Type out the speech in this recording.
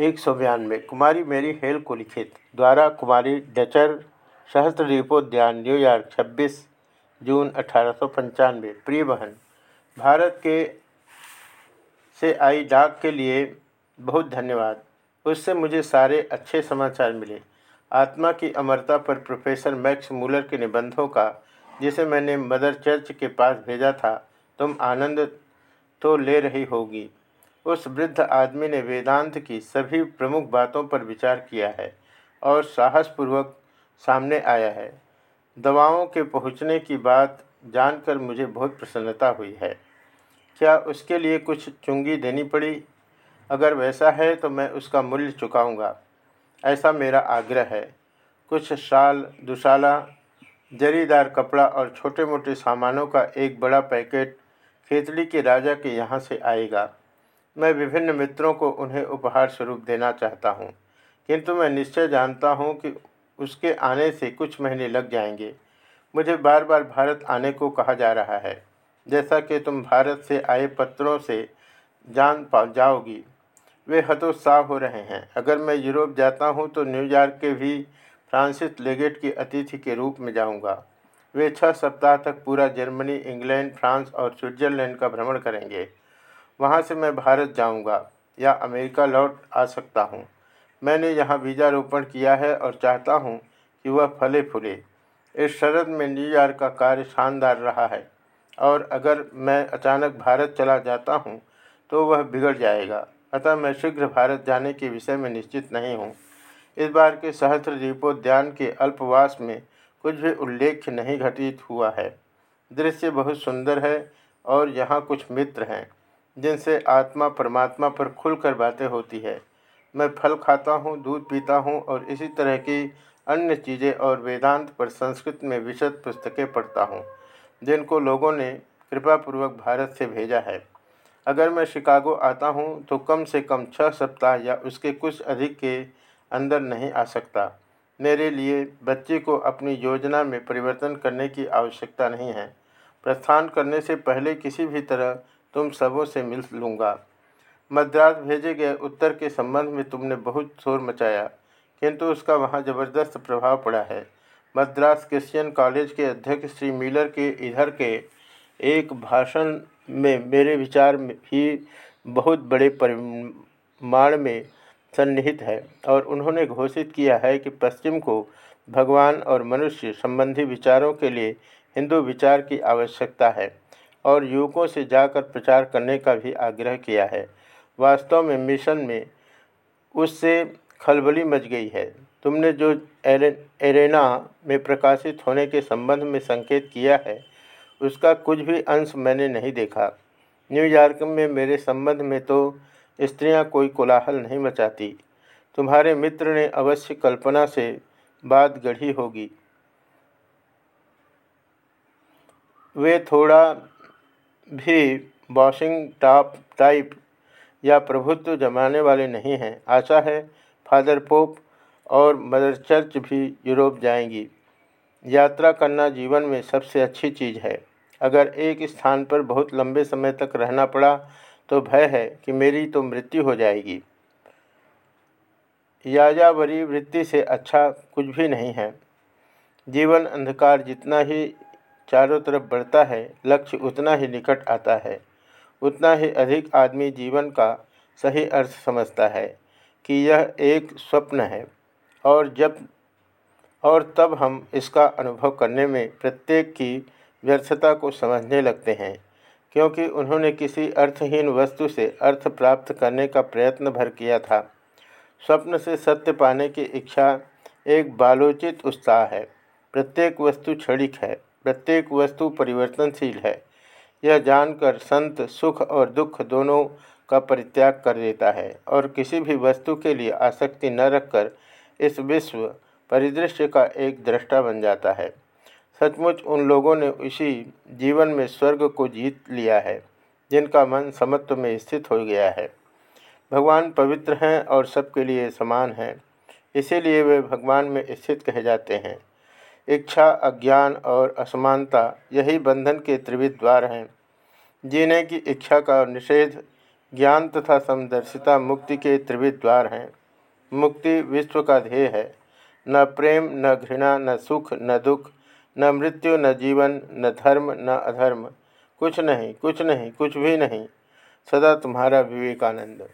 एक सौ बयानवे, कुमारी मेरी हेल को लिखित, द्वारा कुमारी डचर, सहस्त्र दीपोद्यान न्यूयॉर्क 26 जून अठारह सौ पंचानवे। प्रिय बहन, भारत के से आई डाक के लिए बहुत धन्यवाद। उससे मुझे सारे अच्छे समाचार मिले। आत्मा की अमरता पर प्रोफेसर मैक्स मूलर के निबंधों का, जिसे मैंने मदर चर्च के पास भेजा था, तुम आनंद तो ले रही होगी। उस वृद्ध आदमी ने वेदांत की सभी प्रमुख बातों पर विचार किया है और साहसपूर्वक सामने आया है। दवाओं के पहुँचने की बात जानकर मुझे बहुत प्रसन्नता हुई है। क्या उसके लिए कुछ चुंगी देनी पड़ी? अगर वैसा है तो मैं उसका मूल्य चुकाऊँगा। ऐसा मेरा आग्रह है। कुछ शाल, दुशाला, जरीदार कपड़ा और छोटे मोटे सामानों का एक बड़ा पैकेट खेतड़ी के राजा के यहाँ से आएगा। मैं विभिन्न मित्रों को उन्हें उपहार स्वरूप देना चाहता हूँ। किंतु मैं निश्चय जानता हूँ कि उसके आने से कुछ महीने लग जाएँगे। मुझे बार बार भारत आने को कहा जा रहा है। जैसा कि तुम भारत से आए पत्रों से जान पा जाओगी। वे हतोत्साह हो रहे हैं। अगर मैं यूरोप जाता हूँ तो न्यूयॉर्क के भी फ्रांसिस लेगेट की अतिथि के रूप में जाऊँगा। वे छः सप्ताह तक पूरा जर्मनी, इंग्लैंड, फ्रांस और स्विट्ज़रलैंड का भ्रमण करेंगे। वहाँ से मैं भारत जाऊँगा या अमेरिका लौट आ सकता हूँ। मैंने यहाँ वीज़ा रोपण किया है और चाहता हूँ कि वह फले फूले। इस शरद में न्यूयॉर्क का कार्य शानदार रहा है और अगर मैं अचानक भारत चला जाता हूँ तो वह बिगड़ जाएगा। अतः मैं शीघ्र भारत जाने के विषय में निश्चित नहीं हूँ। इस बार के सहस्त्र दीपोद्यान के अल्पवास में कुछ भी उल्लेख नहीं घटित हुआ है। दृश्य बहुत सुंदर है और यहाँ कुछ मित्र हैं। जिनसे आत्मा परमात्मा पर खुलकर बातें होती है। मैं फल खाता हूँ, दूध पीता हूँ और इसी तरह की अन्य चीज़ें और वेदांत पर संस्कृत में विशद पुस्तकें पढ़ता हूँ, जिनको लोगों ने कृपापूर्वक भारत से भेजा है। अगर मैं शिकागो आता हूँ तो कम से कम छः सप्ताह या उसके कुछ अधिक के अंदर नहीं आ सकता। मेरे लिए बच्चे को अपनी योजना में परिवर्तन करने की आवश्यकता नहीं है। प्रस्थान करने से पहले किसी भी तरह तुम सबों से मिल लूँगा। मद्रास भेजे गए उत्तर के संबंध में तुमने बहुत शोर मचाया, किंतु उसका वहाँ ज़बरदस्त प्रभाव पड़ा है। मद्रास क्रिश्चियन कॉलेज के अध्यक्ष श्री मिलर के इधर के एक भाषण में मेरे विचार में भी बहुत बड़े परिमाण में सन्निहित है, और उन्होंने घोषित किया है कि पश्चिम को भगवान और मनुष्य संबंधी विचारों के लिए हिंदू विचार की आवश्यकता है। और युवकों से जाकर प्रचार करने का भी आग्रह किया है। वास्तव में मिशन में उससे खलबली मच गई है। तुमने जो एरे, एरेना में प्रकाशित होने के संबंध में संकेत किया है उसका कुछ भी अंश मैंने नहीं देखा। न्यूयॉर्क में मेरे संबंध में तो स्त्रियाँ कोई कोलाहल नहीं मचाती। तुम्हारे मित्र ने अवश्य कल्पना से बात गढ़ी होगी। वे थोड़ा भी बॉसिंग टॉप टाइप या प्रभुत्व जमाने वाले नहीं हैं। आशा है फादर पोप और मदर चर्च भी यूरोप जाएँगी। यात्रा करना जीवन में सबसे अच्छी चीज़ है। अगर एक स्थान पर बहुत लंबे समय तक रहना पड़ा तो भय है कि मेरी तो मृत्यु हो जाएगी। याजावरी वृत्ति से अच्छा कुछ भी नहीं है। जीवन अंधकार जितना ही चारों तरफ़ बढ़ता है, लक्ष्य उतना ही निकट आता है। उतना ही अधिक आदमी जीवन का सही अर्थ समझता है कि यह एक स्वप्न है और जब, और तब हम इसका अनुभव करने में प्रत्येक की व्यर्थता को समझने लगते हैं, क्योंकि उन्होंने किसी अर्थहीन वस्तु से अर्थ प्राप्त करने का प्रयत्न भर किया था। स्वप्न से सत्य पाने की इच्छा एक बालोचित उत्साह है। प्रत्येक वस्तु क्षणिक है। प्रत्येक वस्तु परिवर्तनशील है। यह जानकर संत सुख और दुख दोनों का परित्याग कर देता है और किसी भी वस्तु के लिए आसक्ति न रखकर इस विश्व परिदृश्य का एक दृष्टा बन जाता है। सचमुच उन लोगों ने उसी जीवन में स्वर्ग को जीत लिया है, जिनका मन समत्व में स्थित हो गया है। भगवान पवित्र हैं और सबके लिए समान हैं, इसीलिए वे भगवान में स्थित कहे जाते हैं। इच्छा, अज्ञान और असमानता, यही बंधन के त्रिविध द्वार हैं। जीने की इच्छा का निषेध, ज्ञान तथा समदर्शिता मुक्ति के त्रिविध द्वार हैं। मुक्ति विश्व का ध्येय है। न प्रेम, न घृणा, न सुख, न दुख, न मृत्यु, न जीवन, न धर्म, न अधर्म। कुछ नहीं कुछ नहीं, कुछ भी नहीं। सदा तुम्हारा विवेकानंद।